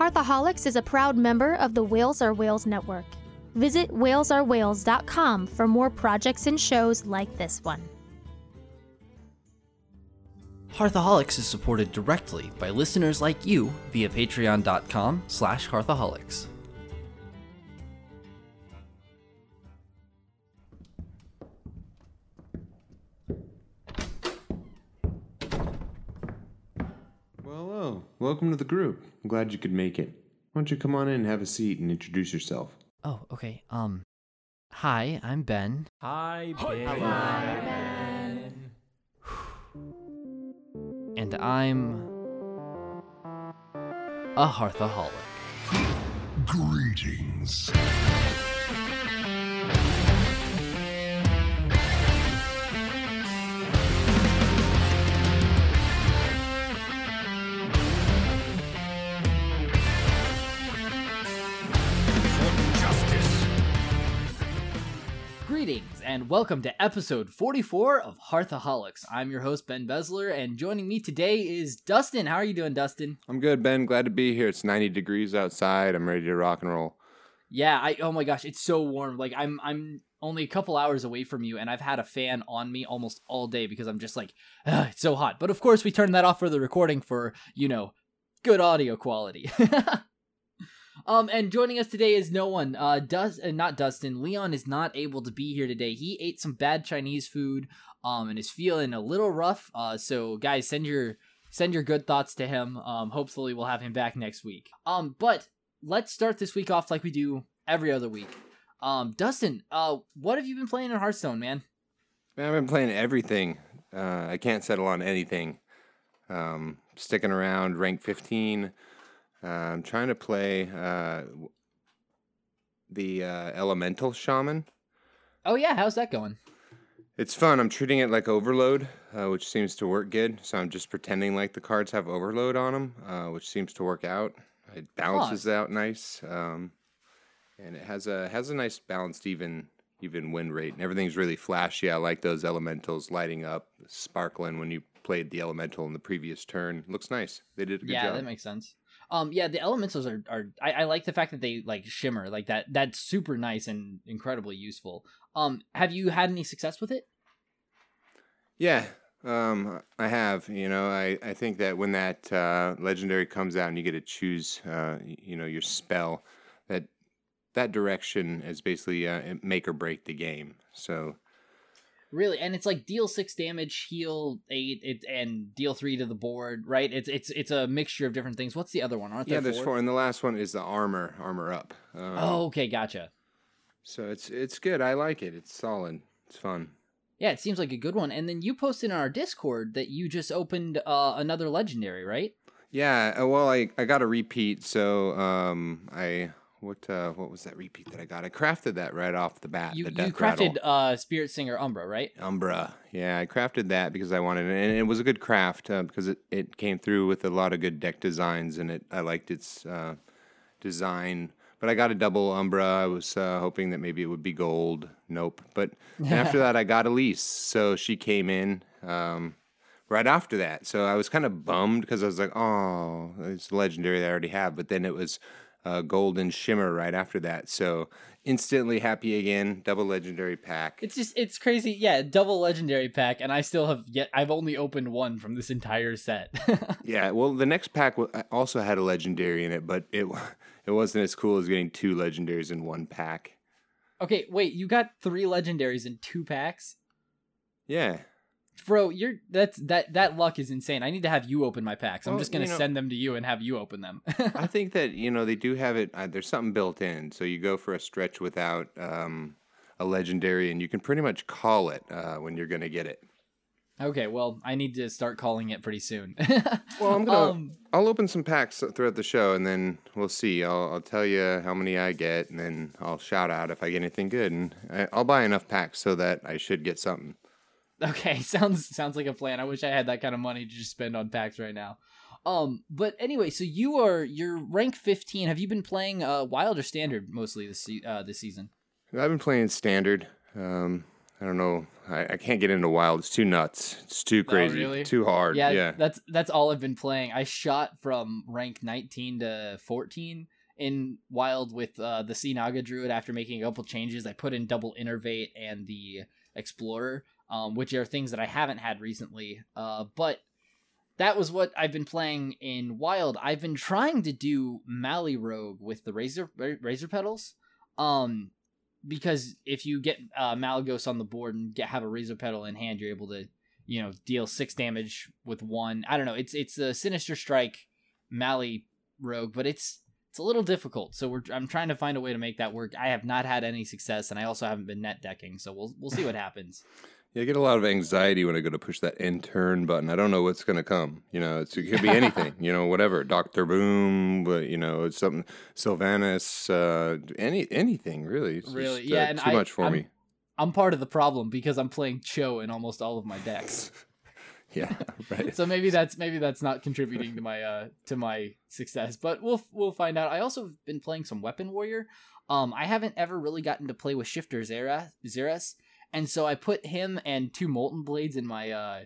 Hearthaholics is a proud member of the Whales Are Whales Network. Visit whalesareWhales.com for more projects and shows like this one. Hearthaholics is supported directly by listeners like you via patreon.com slash hearthaholics. Welcome to the group. I'm glad you could make it. Why don't you come on in and have a seat and introduce yourself? Oh, okay. Um, hi, I'm Ben. Hi, Ben. And I'm a Hearthaholic. Greetings. And welcome to episode 44 of Hearthaholics. I'm your host Ben Besler, and joining me today is Dustin. How are you doing, Dustin? I'm good, Ben. Glad to be here. It's 90 degrees outside. I'm ready to rock and roll. Yeah, I oh my gosh, it's so warm. Like I'm I'm only a couple hours away from you, and I've had a fan on me almost all day because I'm just like, "Ugh, it's so hot. But of course, we turned that off for the recording for you know good audio quality. um, and joining us today is no one. Uh, does uh, not Dustin. Leon is not able to be here today. He ate some bad Chinese food. Um, and is feeling a little rough. Uh, so guys, send your send your good thoughts to him. Um, hopefully we'll have him back next week. Um, but let's start this week off like we do every other week. Um, Dustin, uh, what have you been playing in Hearthstone, man? Man, I've been playing everything. Uh, I can't settle on anything. Um, sticking around, rank 15. Uh, I'm trying to play uh, the uh, Elemental Shaman. Oh yeah, how's that going? It's fun. I'm treating it like overload, uh, which seems to work good. So I'm just pretending like the cards have overload on them, uh, which seems to work out. It balances out nice, um, and it has a has a nice balanced even even win rate, and everything's really flashy. I like those elementals lighting up, sparkling when you played the elemental in the previous turn. Looks nice. They did a good yeah, job. that makes sense. Um, yeah, the elementals are are I, I like the fact that they like shimmer like that. That's super nice and incredibly useful. Um, have you had any success with it? Yeah, um, I have. You know, I, I think that when that uh, legendary comes out and you get to choose, uh, you know, your spell, that that direction is basically uh, make or break the game. So Really, and it's like deal six damage, heal eight, it and deal three to the board, right? It's it's it's a mixture of different things. What's the other one? Aren't yeah, there there's four, and the last one is the armor, armor up. Um, Oh, okay, gotcha. so it's it's good. I like it. It's solid. It's fun. Yeah, it seems like a good one. And then you posted in our Discord that you just opened uh, another legendary, right? Yeah. uh, Well, I I got a repeat. So um, I what uh, what was that repeat that I got? I crafted that right off the bat. You the you crafted uh, Spirit Singer Umbra, right? Umbra. Yeah, I crafted that because I wanted it, and it was a good craft uh, because it, it came through with a lot of good deck designs, and it I liked its uh, design. But I got a double Umbra. I was uh, hoping that maybe it would be gold. Nope. But after that, I got Elise, so she came in um, right after that. So I was kind of bummed because I was like, oh, it's legendary that I already have. But then it was uh, golden shimmer right after that. So instantly happy again. Double legendary pack. It's just it's crazy. Yeah, double legendary pack, and I still have yet. I've only opened one from this entire set. Yeah, well, the next pack uh, also had a legendary in it, but it it wasn't as cool as getting two legendaries in one pack. okay, wait, you got three legendaries in two packs, Yeah, bro. You're that's that that luck is insane. I need to have you open my packs. I'm Well, just gonna you know- send them to you and have you open them. I think that you know they do have it. Uh, there's something built in, so you go for a stretch without um, a legendary, and you can pretty much call it uh, when you're gonna get it. okay, well, I need to start calling it pretty soon. Well, I'm gonna. Um, I'll open some packs throughout the show, and then we'll see. I'll, I'll tell you how many I get, and then I'll shout out if I get anything good, and I, I'll buy enough packs so that I should get something. Okay, sounds sounds like a plan. I wish I had that kind of money to just spend on packs right now. Um, but anyway, so you are you're rank 15. Have you been playing uh wild or standard mostly this uh this season? I've been playing standard. Um, I don't know. I, I can't get into wild. It's too nuts. It's too crazy. really? Too hard. Yeah, Yeah. that's that's all I've been playing. I shot from rank 19 to 14 in Wild with uh, the Sea Naga Druid after making a couple changes. I put in double Innervate and the Explorer, um, which are things that I haven't had recently. Uh, but that was what I've been playing in Wild. I've been trying to do Mali Rogue with the Razor Razor Petals. Um, because if you get uh, Malygos on the board and get have a Razor Petal in hand, you're able to you know deal six damage with one. I don't know. It's it's a Sinister Strike Mali Rogue, but it's it's a little difficult. So we're I'm trying to find a way to make that work. I have not had any success, and I also haven't been net decking. So we'll we'll see what happens. Yeah, I get a lot of anxiety when I go to push that end turn button. I don't know what's going to come. You know, it's, it could be anything. you know, whatever. Doctor Boom, but you know, it's something. Sylvanas, uh, any anything really. It's Really? just, Yeah, uh, and too I- much for I'm- me. I'm part of the problem because I'm playing Cho in almost all of my decks. Yeah, right. so maybe that's maybe that's not contributing to my uh to my success but we'll we'll find out i also have been playing some weapon warrior um i haven't ever really gotten to play with shifter Zerus, Zerus and so i put him and two molten blades in my uh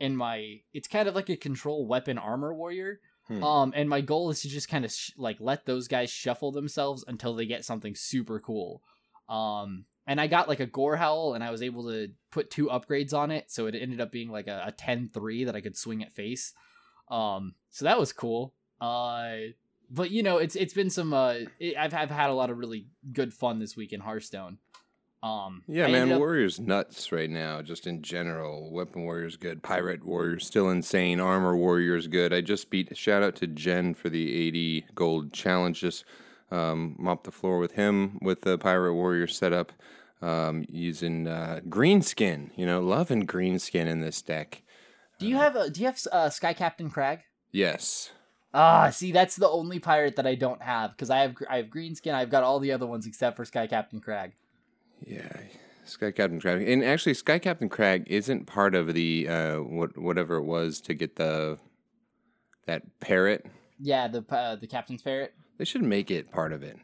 in my it's kind of like a control weapon armor warrior Hmm. um and my goal is to just kind of sh- like let those guys shuffle themselves until they get something super cool um and I got like a Gorehowl, and I was able to put two upgrades on it, so it ended up being like a, a 10-3 that I could swing at face. Um, so that was cool. Uh, but you know, it's it's been some. Uh, it, I've I've had a lot of really good fun this week in Hearthstone. Um, Yeah, I man, up- Warrior's nuts right now, just in general. Weapon Warrior's good. Pirate Warrior's still insane. Armor Warrior's good. I just beat, shout out to Jen for the 80 gold challenge. Just um, mopped the floor with him with the Pirate Warrior setup um, using uh, Greenskin. You know, loving Greenskin in this deck. Do you have a Do you have uh, Sky Captain Kragg? Yes. Ah, see, that's the only pirate that I don't have because I have I have Greenskin. I've got all the other ones except for Sky Captain Kragg. Yeah. Sky Captain Kragg. And actually, Sky Captain Kragg isn't part of the, uh, what, whatever it was to get the, that parrot. Yeah, the uh, the Captain's Parrot. They should make it part of it.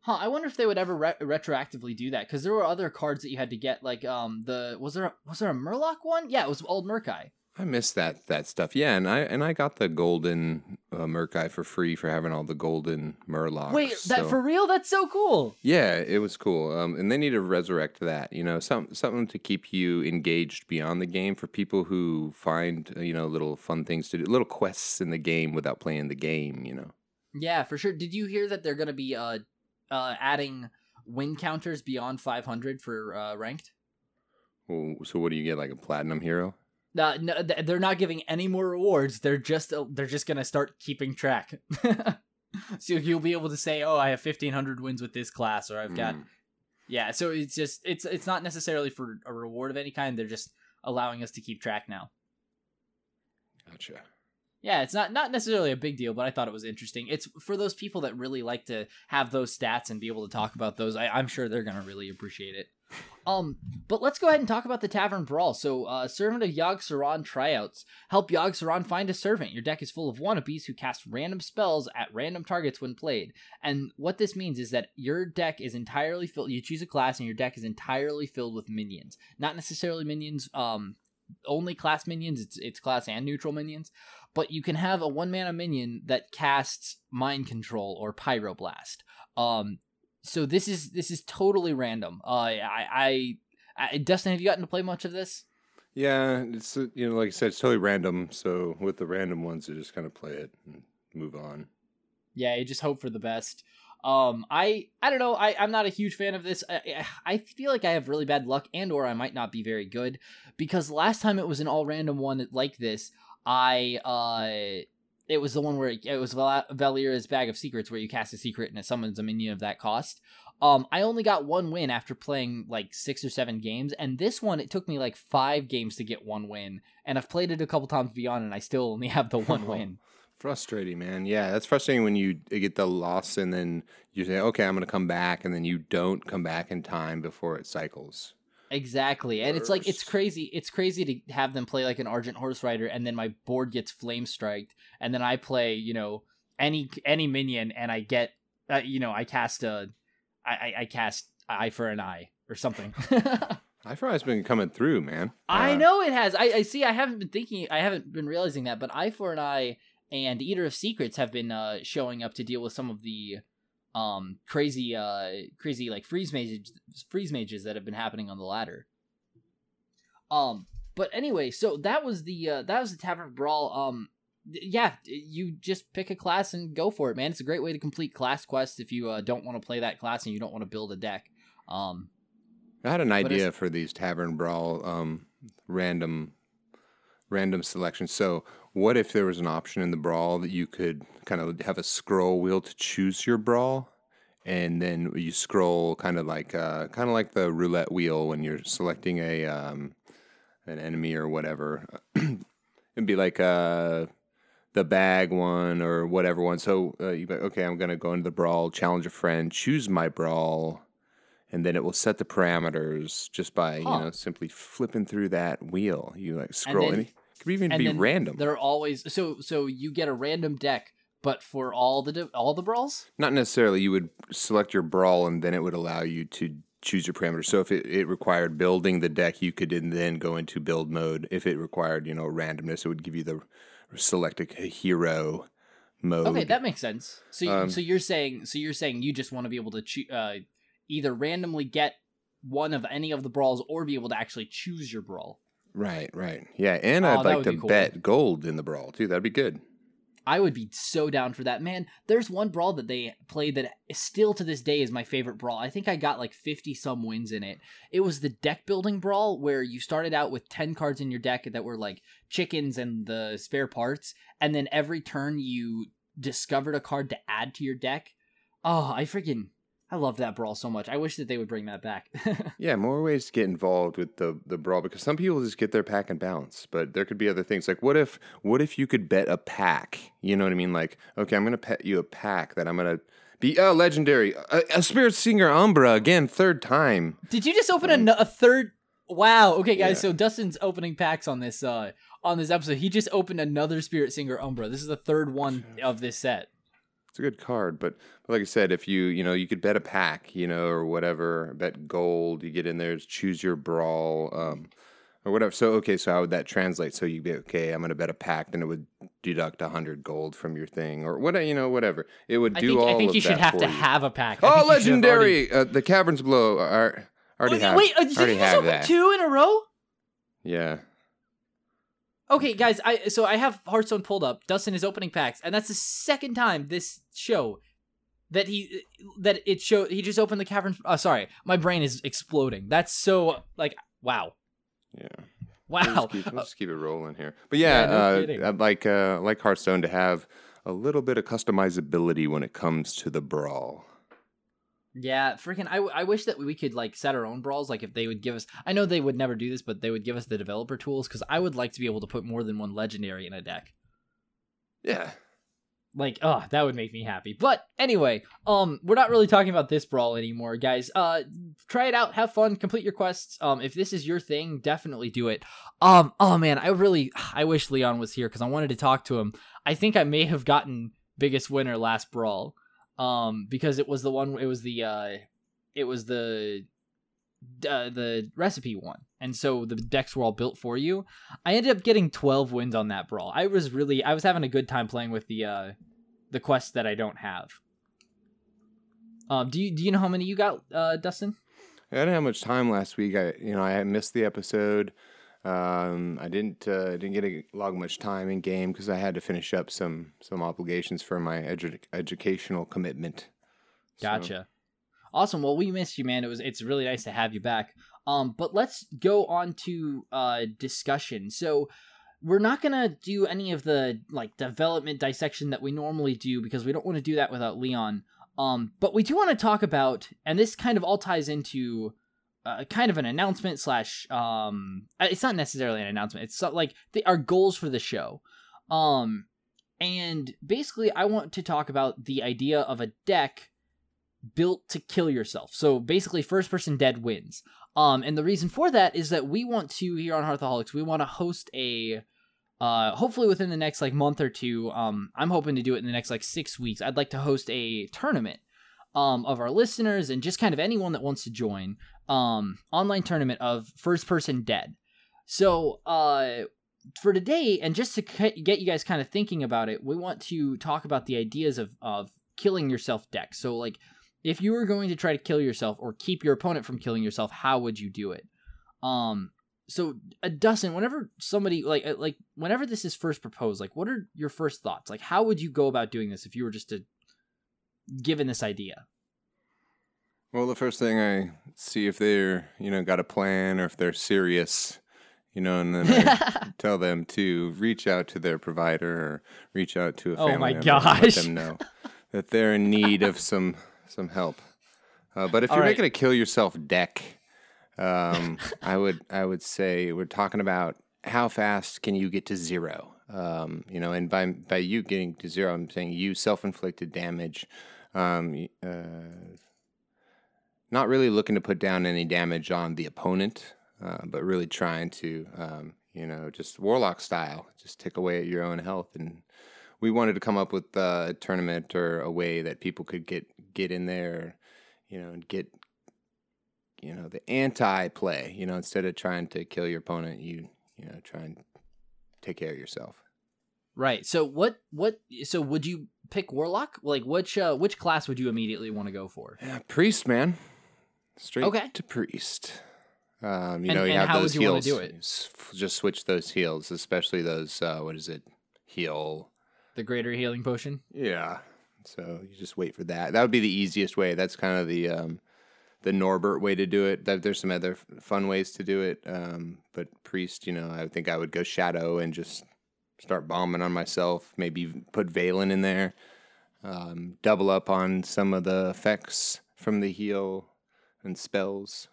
Huh, I wonder if they would ever re- retroactively do that because there were other cards that you had to get, like um the was there a, was there a Murloc one? Yeah, it was old Murk-Eye. I miss that that stuff. Yeah, and I and I got the golden uh, Murk-Eye for free for having all the golden Murlocs. Wait, that so- for real? That's so cool. Yeah, it was cool. Um, and they need to resurrect that. You know, some something to keep you engaged beyond the game for people who find uh, you know little fun things to do, little quests in the game without playing the game. You know. Yeah, for sure. Did you hear that they're gonna be uh uh adding win counters beyond 500 for uh ranked? Well, so what do you get? Like a platinum hero? Uh, no, they're not giving any more rewards. They're just uh, they're just gonna start keeping track. so you'll be able to say, "Oh, I have 1500 wins with this class," or "I've got Mm. Yeah, so it's just it's it's not necessarily for a reward of any kind. They're just allowing us to keep track now. Gotcha. Yeah, it's not not necessarily a big deal, but I thought it was interesting. It's for those people that really like to have those stats and be able to talk about those. I, I'm sure they're gonna really appreciate it. Um, but let's go ahead and talk about the Tavern Brawl. So, uh, Servant of Yogg Saron tryouts. Help Yogg Saron find a servant. Your deck is full of wannabes who cast random spells at random targets when played. And what this means is that your deck is entirely filled. You choose a class, and your deck is entirely filled with minions. Not necessarily minions. Um, only class minions. It's it's class and neutral minions. But you can have a one mana minion that casts Mind Control or Pyroblast. Um, so this is this is totally random. Uh, I, I, I Dustin, have you gotten to play much of this? Yeah, it's uh, you know, like I said, it's totally random. So with the random ones, you just kind of play it and move on. Yeah, you just hope for the best. Um, I I don't know. I I'm not a huge fan of this. I, I feel like I have really bad luck, and or I might not be very good, because last time it was an all random one like this, I uh. It was the one where it, it was Val- Valeera's Bag of Secrets, where you cast a secret and it summons a minion of that cost. Um, I only got one win after playing like six or seven games, and this one it took me like five games to get one win, and I've played it a couple times beyond, and I still only have the one win. Frustrating, man. Yeah, that's frustrating when you get the loss and then you say, "Okay, I'm going to come back," and then you don't come back in time before it cycles. Exactly. And it's like it's crazy. It's crazy to have them play like an Argent Horse Rider and then my board gets flame striked and then I play, you know, any any minion and I get uh, you know, I cast a I I, I cast eye for an eye or something. iFry's been coming through, man. I Uh, know it has. I, I see. I haven't been thinking. I haven't been realizing that. But eye for an eye and Eater of Secrets have been uh, showing up to deal with some of the um crazy uh crazy like freeze mages freeze mages that have been happening on the ladder. Um. But anyway, so that was the uh, that was the tavern brawl. Um. th- Yeah, you just pick a class and go for it, man. It's a great way to complete class quests if you uh, don't want to play that class and you don't want to build a deck. Um, I had an idea for these tavern brawl um, random random selections. So, what if there was an option in the brawl that you could kind of have a scroll wheel to choose your brawl, and then you scroll kind of like uh, kind of like the roulette wheel when you're selecting a um, an enemy or whatever. It'd be like uh, the bag one or whatever one. So uh, you like, okay, I'm gonna go into the brawl, challenge a friend, choose my brawl, and then it will set the parameters just by Huh. you know simply flipping through that wheel. You like scroll, and, then- could even and be random. They're always so so you get a random deck, but for all the all the brawls. Not necessarily. You would select your brawl, and then it would allow you to choose your parameters. So if it, it required building the deck, you could then go into build mode. If it required, you know, randomness, it would give you the select a hero mode. Okay, that makes sense. So you, Um, so you're saying so you're saying you just want to be able to choo- uh, either randomly get one of any of the brawls or be able to actually choose your brawl. Right, right. Yeah, and Oh, I'd like to cool. bet gold in the brawl too. That'd be good. I would be so down for that, man. There's one brawl that they played that still to this day is my favorite brawl. I think I got like 50 some wins in it. It was the deck building brawl where you started out with 10 cards in your deck that were like chickens and the spare parts, and then every turn you discovered a card to add to your deck. Oh, I freaking I love that brawl so much. I wish that they would bring that back. Yeah, more ways to get involved with the the brawl because some people just get their pack and bounce, but there could be other things. Like what if what if you could bet a pack? You know what I mean? Like, okay, I'm gonna pet you a pack that I'm gonna be uh, legendary, a, a spirit singer Umbra again, third time. Did you just open a, a third? Wow. Okay, guys. Yeah. So Dustin's opening packs on this uh on this episode. He just opened another Spirit Singer Umbra. This is the third one of this set. It's a good card, but, but like I said, if you you know you could bet a pack, you know, or whatever, bet gold. You get in there, choose your brawl, um, or whatever. So okay, so how would that translate? So you'd be okay. I'm gonna bet a pack, then it would deduct hundred gold from your thing, or what you know, whatever. It would do I think all I think you should have to you. have a pack. I Oh, think you should have already- legendary! Uh, the caverns below are already Wait, have. wait, uh, did you have that. two in a row? Yeah. Okay, guys. I so I have Hearthstone pulled up. Dustin is opening packs, and that's the second time this show that he that it show he just opened the cavern. Uh, sorry, my brain is exploding. That's so like wow, Yeah. wow. We'll just, keep, we'll just keep it rolling here. But yeah, Yeah, no uh. Like uh, like Hearthstone to have a little bit of customizability when it comes to the brawl. Yeah, freaking! I, I wish that we could like set our own brawls. Like if they would give us, I know they would never do this, but they would give us the developer tools because I would like to be able to put more than one legendary in a deck. Yeah. Like, oh, that would make me happy. But anyway, um, we're not really talking about this brawl anymore, guys. Uh, try it out, have fun, complete your quests. Um, if this is your thing, definitely do it. Um, oh man, I really, I wish Leon was here because I wanted to talk to him. I think I may have gotten biggest winner last brawl. Um, because it was the one, it was the, uh, it was the, uh, the recipe one, and so the decks were all built for you. I ended up getting 12 wins on that brawl. I was really I was having a good time playing with the uh the quests that I don't have. Um do you do you know how many you got uh Dustin? I didn't have much time last week. I you know I missed the episode. Um, I didn't uh, didn't get a log much time in game because I had to finish up some some obligations for my edu- educational commitment. So- Gotcha. Awesome. Well, we missed you, man. It was it's really nice to have you back. Um, but let's go on to uh discussion. So we're not gonna do any of the like development dissection that we normally do because we don't want to do that without Leon. Um, but we do want to talk about, and this kind of all ties into uh, kind of an announcement slash um, uh, it's not necessarily an announcement. It's like the, our goals for the show. Um, and basically, I want to talk about the idea of a deck built to kill yourself. So basically, first person dead wins. Um, and the reason for that is that we want to here on Hearthaholics, we want to host a uh hopefully within the next like month or two um i'm hoping to do it in the next like six weeks i'd like to host a tournament um, of our listeners and just kind of anyone that wants to join um, online tournament of first person dead. So uh, for today, and just to get you guys kind of thinking about it, we want to talk about the ideas of of killing yourself deck. So like, if you were going to try to kill yourself or keep your opponent from killing yourself, how would you do it? Um, so a Dustin, whenever somebody like uh, like whenever this is first proposed, like what are your first thoughts? Like how would you go about doing this if you were just to given this idea? Well, the first thing I see if they're, you know, got a plan or if they're serious, you know, and then I tell them to reach out to their provider or reach out to a Oh family my member and let gosh. them know that they're in need of some some help. Uh, but if All you're right. making a kill yourself deck, um, I would I would say we're talking about how fast can you get to zero. Um, you know, and by by you getting to zero, I'm saying you self inflicted damage. Um, uh, not really looking to put down any damage on the opponent, uh, but really trying to, um, you know, just warlock style, just tick away at your own health. And we wanted to come up with a tournament or a way that people could get get in there, you know, and get, you know, the anti play. You know, instead of trying to kill your opponent, you you know try and take care of yourself. Right. So what what so would you pick warlock? Like which uh which class would you immediately want to go for? Yeah, priest, man. Straight Okay. to priest. Um, you And- know, you have how those heals. do it? Just switch those heals, especially those. Uh, what is it? Heal. The greater healing potion? Yeah. So you just wait for that. That would be the easiest way. That's kind of the um, the Norbert way to do it. That there's some other f- fun ways to do it. Um, but priest, you know, I think I would go shadow and just start bombing on myself. Maybe put Velen in there. Um, double up on some of the effects from the heal and spells.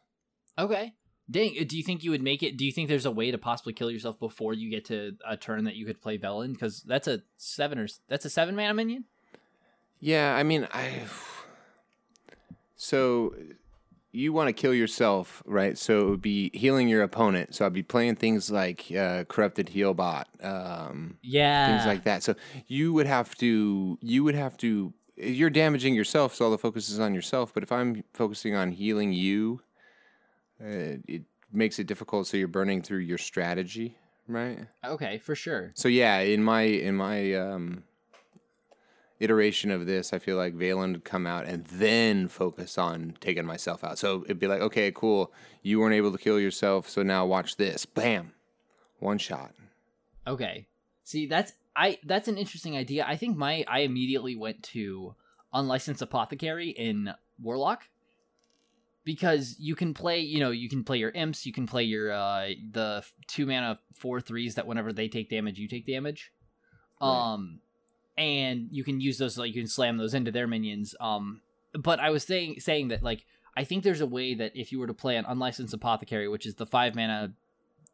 Okay. Dang, uh, do you think you would make it? Do you think there's a way to possibly kill yourself before you get to a turn that you could play Velen? Because that's a seven or that's a seven mana minion. Yeah, I mean, I. So you want to kill yourself, right? So it would be healing your opponent. So I'd be playing things like uh, corrupted heal bot, um, Yeah. things like that. So you would have to, you would have to. You're damaging yourself, so all the focus is on yourself. But if I'm focusing on healing you, uh, it makes it difficult. So you're burning through your strategy, right? Okay, for sure. So yeah, in my in my um, iteration of this, I feel like Velen would come out and then focus on taking myself out. So it'd be like, okay, cool, you weren't able to kill yourself, so now watch this, bam, one shot. Okay. See, that's I that's an interesting idea. I think my I immediately went to unlicensed apothecary in Warlock because you can play, you know, you can play your imps, you can play your uh the two mana four threes that whenever they take damage, you take damage. Right. Um and you can use those like you can slam those into their minions. Um but I was saying saying that like I think there's a way that if you were to play an unlicensed apothecary, which is the five mana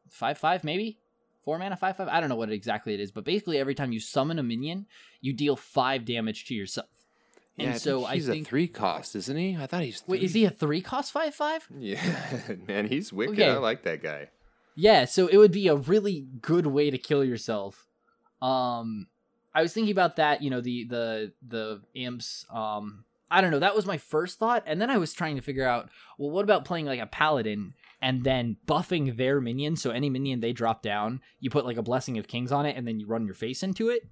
five five maybe four mana five five i don't know what exactly it is but basically every time you summon a minion you deal five damage to yourself and Yeah, I so think i he's think a three cost, isn't he? I thought he's. Three. wait is he a three cost five five Yeah, man, he's wicked. Okay. I like that guy. yeah so it would be a really good way to kill yourself um i was thinking about that you know the the the imps um i don't know that was my first thought and then i was trying to figure out well what about playing like a paladin and then buffing their minion so any minion they drop down you put like a blessing of kings on it and then you run your face into it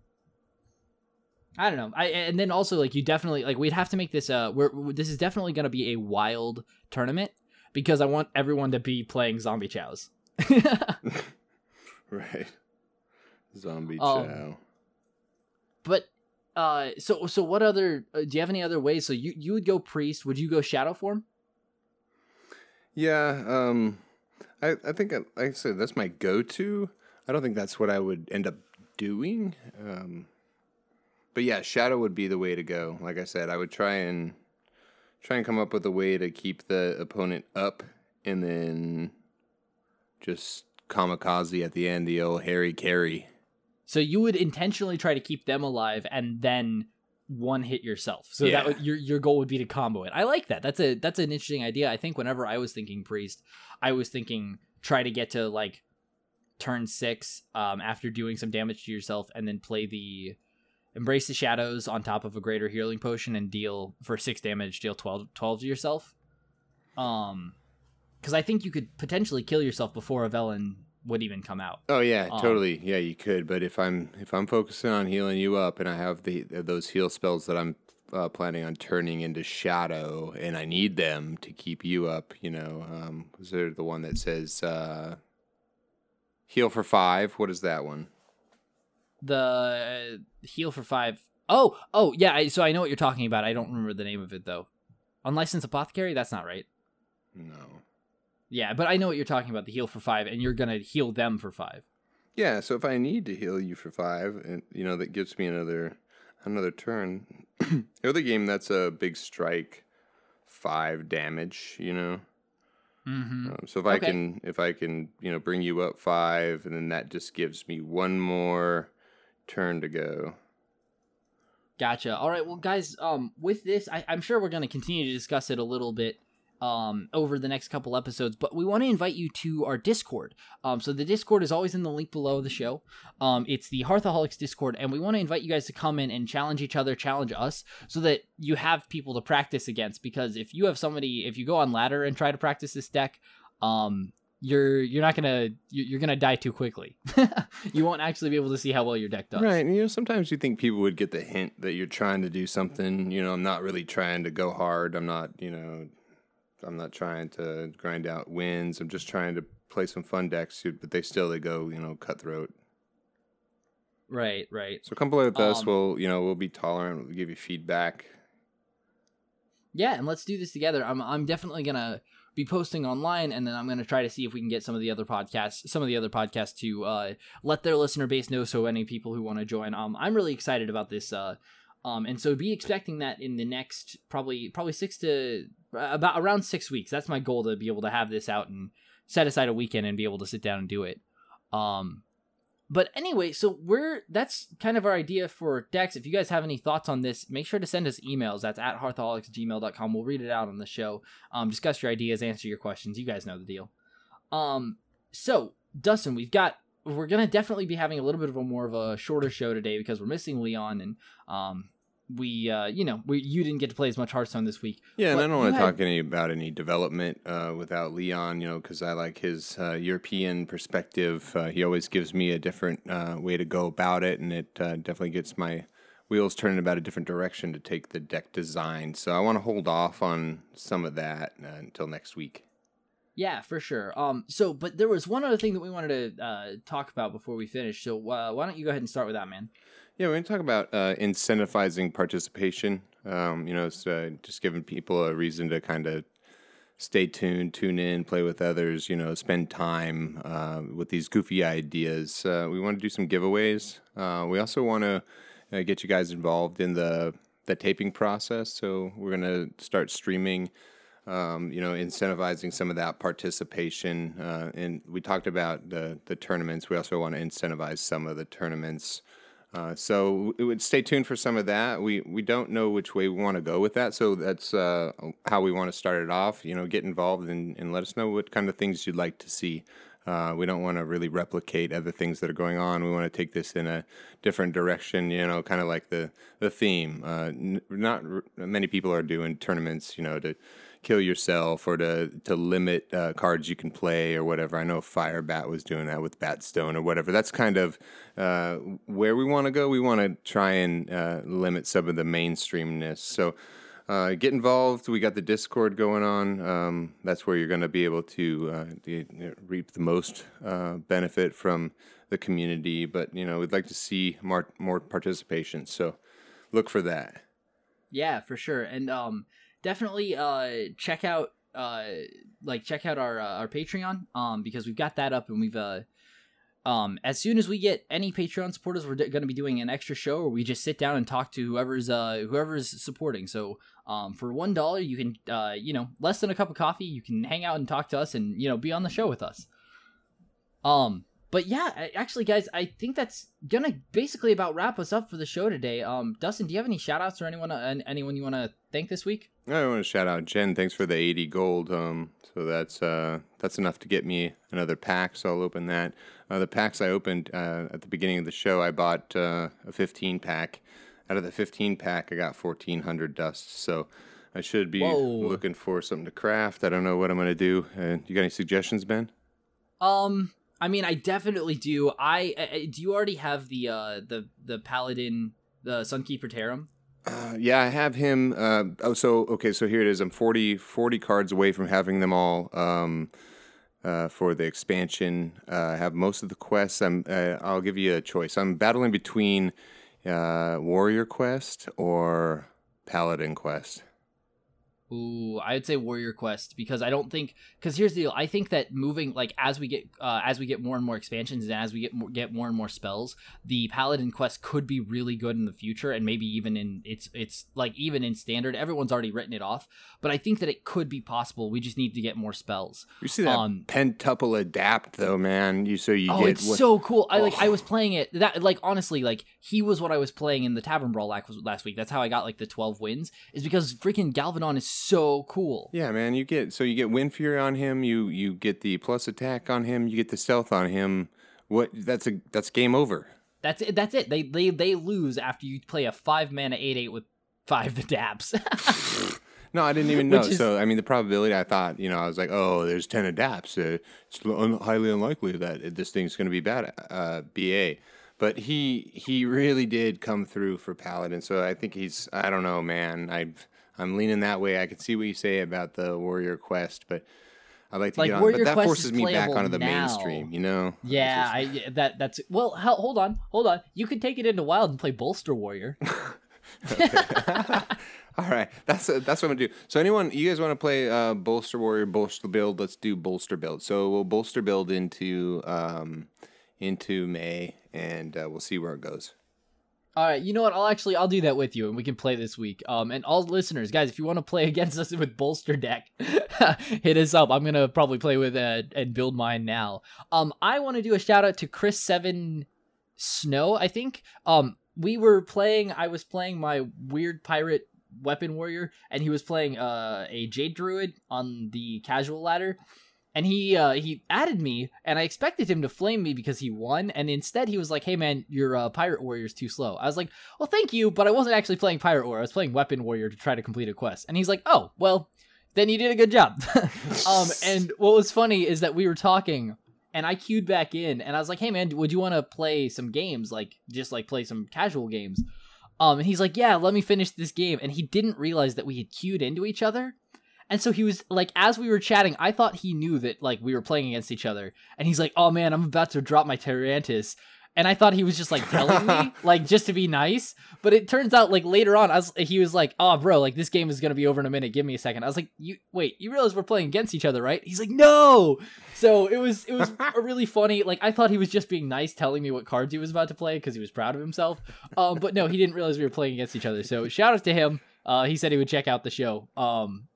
I don't know. I and then also like you definitely like we'd have to make this uh we're this is definitely going to be a wild tournament because I want everyone to be playing zombie chows. Right. Zombie Um, chow. But uh so so what other uh, do you have any other ways so you you would go priest would you go shadow form Yeah, um, I I think uh, like I said that's my go-to. I don't think that's what I would end up doing. Um, but yeah, shadow would be the way to go. Like I said, I would try and try and come up with a way to keep the opponent up, and then just kamikaze at the end, the old Harry carry. So you would intentionally try to keep them alive and then one hit yourself so Yeah. that would, your your goal would be to combo it i like that that's a that's an interesting idea i think whenever i was thinking priest i was thinking try to get to like turn six um after doing some damage to yourself and then play the embrace the shadows on top of a greater healing potion and deal for six damage, deal 12, 12 to yourself. Um, because I think you could potentially kill yourself before a Velen would even come out. Oh yeah, Um, totally. Yeah, you could. But if I'm if I'm focusing on healing you up, and I have the those heal spells that I'm uh, planning on turning into shadow, and I need them to keep you up. You know, um, was there the one that says uh, heal for five? What is that one? The uh, heal for five oh oh yeah. I, so I know what you're talking about. I don't remember the name of it though. Unlicensed apothecary. That's not right. No. Yeah, but I know what you're talking about. The heal for five, and you're gonna heal them for five. Yeah, so if I need to heal you for five, and you know that gives me another another turn. the other game that's a big strike, five damage. You know. Mm-hmm. Um, so if I can, if I can, you know, bring you up five, and then that just gives me one more turn to go. Gotcha. All right, well, guys, um, with this, I, I'm sure we're going to continue to discuss it a little bit um, over the next couple episodes, but we want to invite you to our Discord. Um, so the Discord is always in the link below the show. Um, it's the Hearthaholics Discord, and we want to invite you guys to come in and challenge each other, challenge us, so that you have people to practice against. Because if you have somebody, if you go on ladder and try to practice this deck, um, you're you're not gonna you're gonna die too quickly. you won't actually be able to see how well your deck does. Right. You know, sometimes you think people would get the hint that you're trying to do something. You know, I'm not really trying to go hard. I'm not, you know, I'm not trying to grind out wins. I'm just trying to play some fun decks. But they still they go, you know, cutthroat. Right. Right. So come play with us. Um, We'll, you know, we'll be tolerant. We'll give you feedback. yeah and let's do this together i'm i'm definitely gonna be posting online and then i'm gonna try to see if we can get some of the other podcasts some of the other podcasts to uh let their listener base know so any people who want to join um i'm really excited about this uh um and so be expecting that in the next probably probably six to about around six weeks that's my goal to be able to have this out and set aside a weekend and be able to sit down and do it um but anyway, so we're that's kind of our idea for decks. If you guys have any thoughts on this, make sure to send us emails. That's at hearthaholics@gmail.com. We'll read it out on the show. Um, discuss your ideas, answer your questions. You guys know the deal. Um, so Dustin, we've got we're gonna definitely be having a little bit of a more of a shorter show today because we're missing Leon and um we uh you know we you didn't get to play as much Hearthstone this week. Yeah, and I don't want to had- talk any about any development uh, without Leon, you know, because I like his uh, European perspective. Uh, he always gives me a different uh, way to go about it, and it uh, definitely gets my wheels turning about a different direction to take the deck design. So I want to hold off on some of that uh, until next week. Yeah, for sure. Um, so but there was one other thing that we wanted to uh talk about before we finish. So uh, why don't you go ahead and start with that, man? Yeah, we're going to talk about uh, incentivizing participation. Um, you know, just giving people a reason to kind of stay tuned, tune in, play with others, you know, spend time uh, with these goofy ideas. Uh, we want to do some giveaways. Uh, we also want to uh, get you guys involved in the, the taping process. So we're going to start streaming. Um, you know, incentivizing some of that participation, and we talked about the the tournaments. We also want to incentivize some of the tournaments. Uh, so it would stay tuned for some of that. We we don't know which way we want to go with that, so that's uh, how we want to start it off. You know, get involved and, and let us know what kind of things you'd like to see. Uh, we don't want to really replicate other things that are going on. We want to take this in a different direction. You know, kind of like the the theme. Uh, n- not r- many people are doing tournaments. You know, to kill yourself or to to limit uh, cards you can play or whatever. I know Firebat was doing that with Batstone or whatever. That's kind of uh, where we want to go. We want to try and uh, limit some of the mainstreamness. So. Uh, get involved. We got the Discord going on. Um, that's where you're going to be able to uh, you know, reap the most uh, benefit from the community. But you know, we'd like to see more more participation. So look for that. Yeah, for sure. And um definitely uh check out uh like check out our uh, our Patreon um because we've got that up and we've uh um as soon as we get any Patreon supporters we're d- going to be doing an extra show where we just sit down and talk to whoever's uh whoever's supporting. So um for $1 you can uh you know less than a cup of coffee you can hang out and talk to us and you know be on the show with us. Um but yeah, actually, guys, I think that's gonna basically about wrap us up for the show today. Um, Dustin, do you have any shout outs or anyone uh, anyone you want to thank this week? I want to shout out Jen. Thanks for the 80 gold. Um, so that's uh, that's enough to get me another pack. So I'll open that. Uh, the packs I opened uh, at the beginning of the show, I bought uh, a 15 pack. Out of the 15 pack, I got 1,400 dusts. So I should be Whoa. looking for something to craft. I don't know what I'm gonna do. Uh, you got any suggestions, Ben? Um, I mean, I definitely do. I uh, do. You already have the uh the the paladin, the Sunkeeper Tarum. Uh, yeah, I have him. Uh, oh, so okay, so here it is. I'm 40, 40 cards away from having them all um, uh, for the expansion. Uh, I have most of the quests. I'm. Uh, I'll give you a choice. I'm battling between uh, Warrior Quest or Paladin Quest. Ooh, I'd say Warrior Quest because I don't think because here's the deal. I think that moving like as we get uh, as we get more and more expansions and as we get more, get more and more spells, the Paladin Quest could be really good in the future and maybe even in it's it's like even in standard. Everyone's already written it off, but I think that it could be possible. We just need to get more spells. You see that Um, pentuple adapt though, man. You so you Oh, get it's what- so cool! I like. I was playing it. That like honestly, like he was what I was playing in the Tavern Brawl last last week. That's how I got like the twelve wins. Is because freaking Galvadon is so cool. Yeah, man, you get so you get Wind Fury on him, you you get the plus attack on him, you get the stealth on him. What that's a that's game over. That's it. That's it. They they they lose after you play a five mana eight eight with five dabs. No, I didn't even know. Is- So I mean, the probability I thought, you know, I was like, oh, there's ten adapts. Uh, it's un- highly unlikely that this thing's going to be bad. Uh, Ba, but he he really did come through for Paladin. So I think he's. I don't know, man. I I'm leaning that way. I can see what you say about the Warrior Quest, but. I like to Like, get on, Warrior but that Quest forces me back onto the now. mainstream. You know? yeah, I yeah, that that's well. Hold on, hold on. You could take it into Wild and play Bolster Warrior. All right, that's uh, that's what I'm gonna do. So anyone, you guys want to play uh, bolster warrior, bolster build? Let's do bolster build. So we'll bolster build into um, into May, and uh, we'll see where it goes. All right, you know what? I'll actually I'll do that with you, and we can play this week. Um, and all listeners, guys, if you want to play against us with bolster deck, hit us up. I'm gonna probably play with uh, and build mine now. Um, I want to do a shout out to Chris Seven Snow. I think. Um, we were playing. I was playing my weird pirate weapon warrior, and he was playing uh a jade druid on the casual ladder and he uh he added me and i expected him to flame me because he won and instead he was like hey man your uh, pirate warrior's too slow. I was like well thank you but i wasn't actually playing pirate warrior i was playing weapon warrior to try to complete a quest. And he's like oh well then you did a good job. Um and what was funny is that we were talking and i queued back in and i was like hey man would you want to play some games like just like play some casual games? Um and he's like yeah let me finish this game. And he didn't realize that we had queued into each other and so he was like, as we were chatting, I thought he knew that like we were playing against each other. And he's like, "Oh man, I'm about to drop my Tyrantus." And I thought he was just like telling me, like just to be nice. But it turns out like later on, I was he was like, "Oh bro, like this game is gonna be over in a minute. Give me a second. I was like, "You wait, you realize we're playing against each other, right?" He's like, "No." So it was it was a really funny. Like I thought he was just being nice, telling me what cards he was about to play because he was proud of himself. Um, but no, he didn't realize we were playing against each other. So shout out to him. Uh, he said he would check out the show. Um,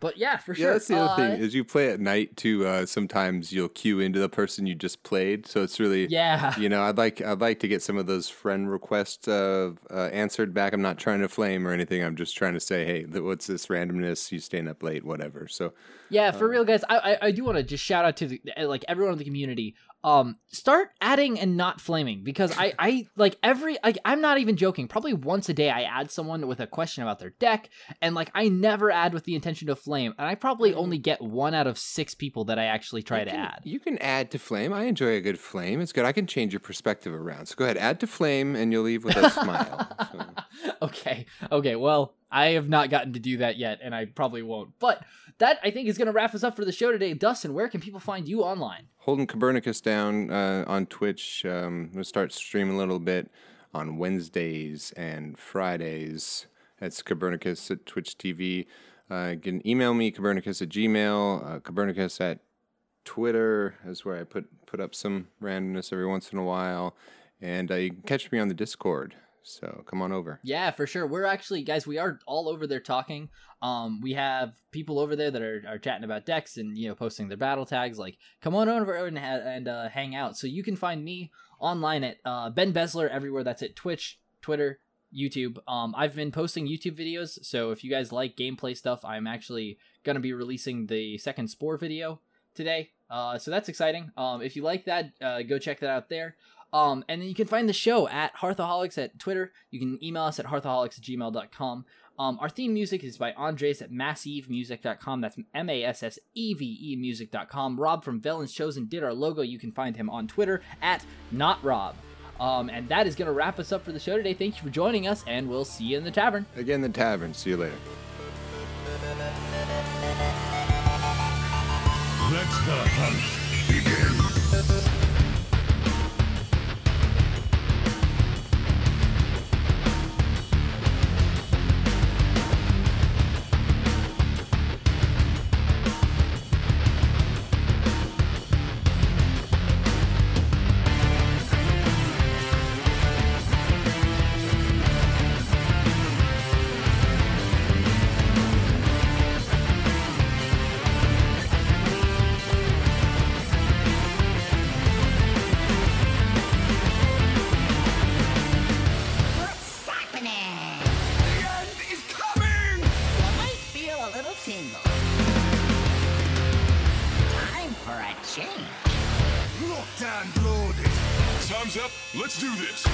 but yeah, for sure. Yeah, that's the other Uh, thing is you play at night too. Uh, sometimes you'll queue into the person you just played, so it's really Yeah. You know, I'd like I'd like to get some of those friend requests uh, uh, answered back. I'm not trying to flame or anything. I'm just trying to say, hey, what's this randomness? You staying up late, whatever. So Yeah, for real, guys. I I, I do want to just shout out to the, uh, like everyone in the community. Um, start adding and not flaming because I I like every like I'm not even joking. Probably once a day I add someone with a question about their deck, and like I never add with the intention to flame, and I probably only get one out of six people that I actually try you to can, add. You can add to flame. I enjoy a good flame. It's good. I can change your perspective around. So go ahead, add to flame, and you'll leave with a smile. So- okay. Okay. Well, I have not gotten to do that yet, and I probably won't. But that I think is going to wrap us up for the show today. Dustin, where can people find you online? holding Copernicus down uh, on Twitch. Um, I'm gonna start streaming a little bit on Wednesdays and Fridays. That's Copernicus at Twitch TV. Uh, you can email me Copernicus at Gmail. Uh, Copernicus at Twitter is where I put put up some randomness every once in a while, and uh, you can catch me on the Discord. So come on over. Yeah, for sure. We're actually guys, we are all over there talking. Um, we have people over there that are, are chatting about decks and you know posting their battle tags. Like, come on over and and uh, hang out. So you can find me online at uh, Ben Besler everywhere. That's at Twitch, Twitter, YouTube. Um, I've been posting YouTube videos. So if you guys like gameplay stuff, I'm actually gonna be releasing the second Spore video today. Uh, so that's exciting. Um, if you like that, uh, go check that out there. Um, and then you can find the show at Hearthaholics at Twitter. You can email us at hearthaholics at gmail.com. Um, our theme music is by Andres at massivemusic.com. That's M A S S E V E music.com. Rob from Villains Chosen did our logo. You can find him on Twitter at NotRob. Um, and that is going to wrap us up for the show today. Thank you for joining us, and we'll see you in the tavern. Again, the tavern. See you later. Let the hunt do this.